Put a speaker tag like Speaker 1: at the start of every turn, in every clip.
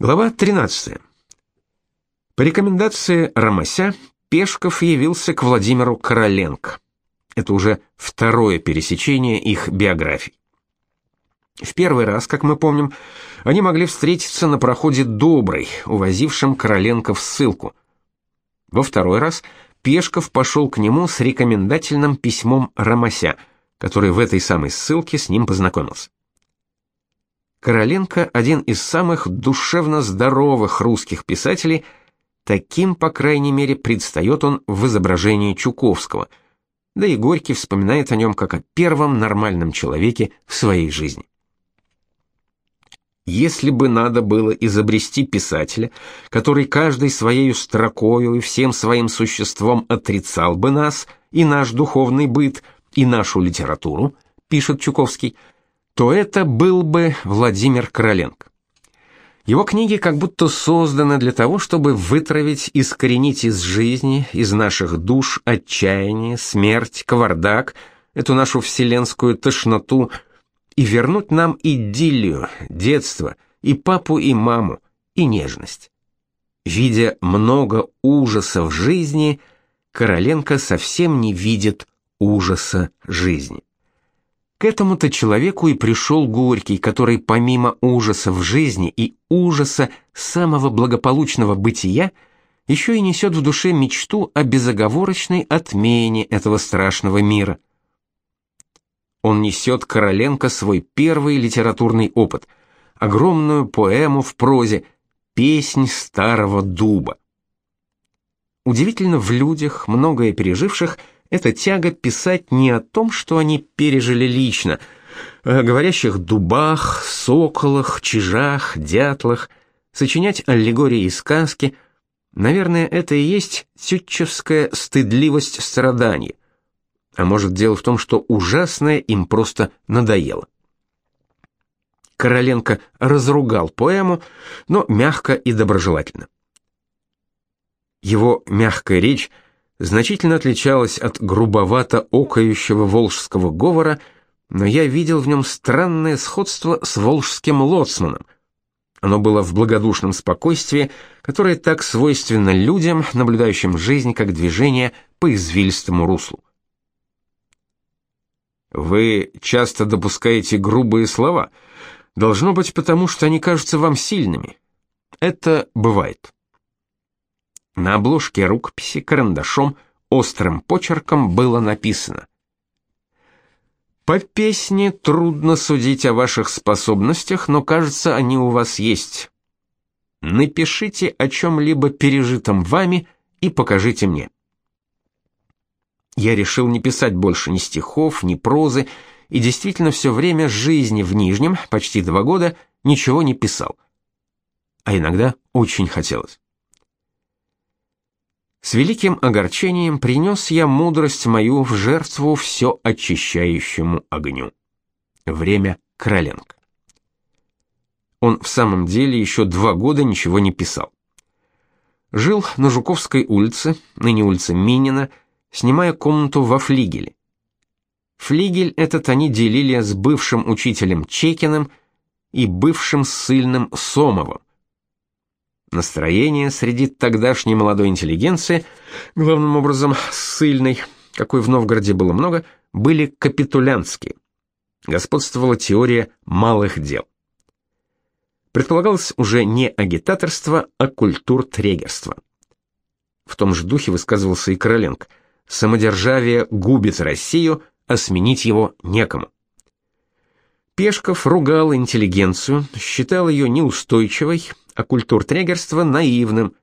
Speaker 1: Глава 13. По рекомендации Ромася Пешков явился к Владимиру Короленко. Это уже второе пересечение их биографий. В первый раз, как мы помним, они могли встретиться на проходе Добрый, увозившем Короленко в ссылку. Во второй раз Пешков пошел к нему с рекомендательным письмом Ромася, который в этой самой ссылке с ним познакомился. Короленко один из самых душевно здоровых русских писателей, таким, по крайней мере, предстает он в изображении Чуковского. Да и Горький вспоминает о нем как о первом нормальном человеке в своей жизни. Если бы надо было изобрести писателя, который каждой своей строкою и всем своим существом отрицал бы нас и наш духовный быт, и нашу литературу, пишет Чуковский, то это был бы Владимир Короленко. Его книги как будто созданы для того, чтобы вытравить, искоренить из жизни, из наших душ отчаяние, смерть, кавардак, эту нашу вселенскую тошноту и вернуть нам идиллию, детство, и папу, и маму, и нежность. Видя много ужаса в жизни, Короленко совсем не видит ужаса жизни. К этому-то человеку и пришел Горький, который помимо ужаса в жизни и ужаса самого благополучного бытия, еще и несет в душе мечту о безоговорочной отмене этого страшного мира. Он несет Короленко свой первый литературный опыт, огромную поэму в прозе «Песнь старого дуба». Удивительно в людях, многое переживших, это тяга писать не о том, что они пережили лично, а о говорящих дубах, соколах, чижах, дятлах, сочинять аллегории и сказки. Наверное, это и есть тютчевская стыдливость страдания. А может, дело в том, что ужасное им просто надоело. Короленко разругал поэму, но мягко и доброжелательно. Его мягкая речь – значительно отличалась от грубовато окающего волжского говора, но я видел в нем странное сходство с волжским лоцманом. Оно было в благодушном спокойствии, которое так свойственно людям, наблюдающим жизнь как движение по извилистому руслу. Вы часто допускаете грубые слова. Должно быть потому, что они кажутся вам сильными. Это бывает. На обложке рукописи карандашом острым почерком было написано: По песне трудно судить о ваших способностях, но, кажется, они у вас есть. Напишите о чем либо пережитом вами и покажите мне. Я решил не писать больше ни стихов, ни прозы, и действительно все время жизни в Нижнем, почти два года, ничего не писал. А иногда очень хотелось. С великим огорчением принес я мудрость мою в жертву все очищающему огню. Время Короленко. Он в самом деле еще два года ничего не писал. Жил на Жуковской улице, ныне улица Минина, снимая комнату во флигеле. Флигель этот они делили с бывшим учителем Чекиным и бывшим ссыльным Сомовым. Настроение среди тогдашней молодой интеллигенции, главным образом ссыльной, какой в Новгороде было много, были капитулянские. Господствовала теория малых дел. Предполагалось уже не агитаторство, а культуртрегерство. В том же духе высказывался и Короленко. Самодержавие губит Россию, а сменить его некому. Пешков ругал интеллигенцию, считал ее неустойчивой, а культуртрегерство наивным.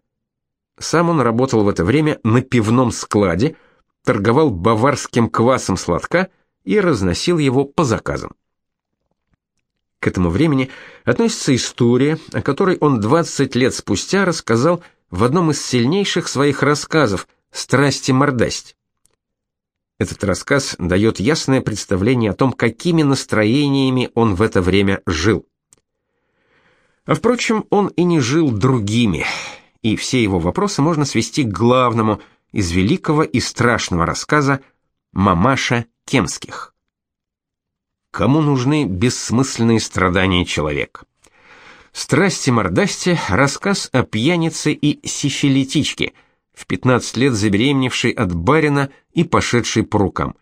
Speaker 1: Сам он работал в это время на пивном складе, торговал баварским квасом сладка и разносил его по заказам. К этому времени относится история, о которой он 20 лет спустя рассказал в одном из сильнейших своих рассказов «Страсти мордасть». Этот рассказ дает ясное представление о том, какими настроениями он в это время жил. А впрочем, он и не жил другими, и все его вопросы можно свести к главному из великого и страшного рассказа Мамаша Кемских. Кому нужны бессмысленные страдания человека? Страсти мордасти рассказ о пьянице и сифилитичке, в 15 лет забеременевшей от барина и пошедшей по рукам.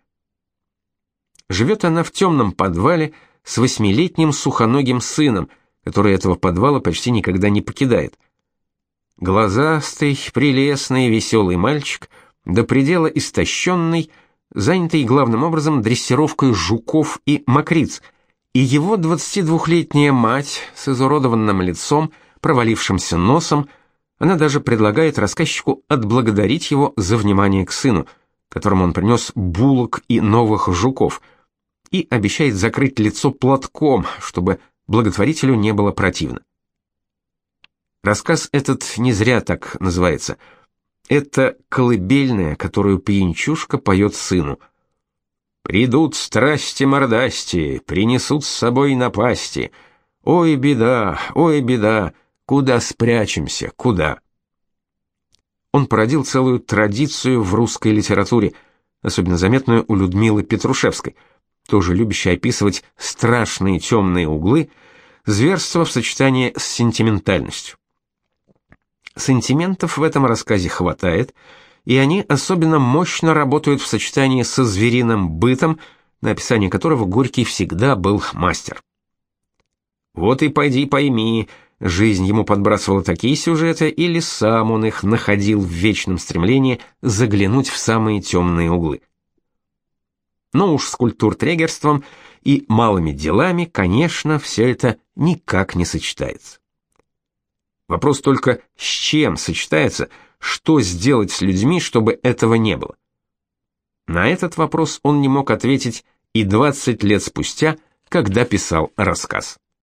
Speaker 1: Живет она в темном подвале с восьмилетним сухоногим сыном, который этого подвала почти никогда не покидает. Глазастый, прелестный, веселый мальчик, до предела истощенный, занятый главным образом дрессировкой жуков и мокриц, и его 22-летняя мать с изуродованным лицом, провалившимся носом, она даже предлагает рассказчику отблагодарить его за внимание к сыну, которому он принес булок и новых жуков, и обещает закрыть лицо платком, чтобы благотворителю не было противно. Рассказ этот не зря так называется. Это колыбельная, которую пьянчушка поет сыну. «Придут страсти-мордасти, принесут с собой напасти. Ой, беда, ой, беда, куда спрячемся, куда?» Он породил целую традицию в русской литературе, особенно заметную у Людмилы Петрушевской, тоже любящей описывать страшные темные углы, зверство в сочетании с сентиментальностью. Сентиментов в этом рассказе хватает, и они особенно мощно работают в сочетании со звериным бытом, на описание которого Горький всегда был мастер. Вот и пойди пойми, жизнь ему подбрасывала такие сюжеты, или сам он их находил в вечном стремлении заглянуть в самые темные углы. Но уж с культуртрегерством и малыми делами, конечно, все это никак не сочетается. Вопрос только, с чем сочетается, что сделать с людьми, чтобы этого не было. На этот вопрос он не мог ответить и 20 лет спустя, когда писал рассказ.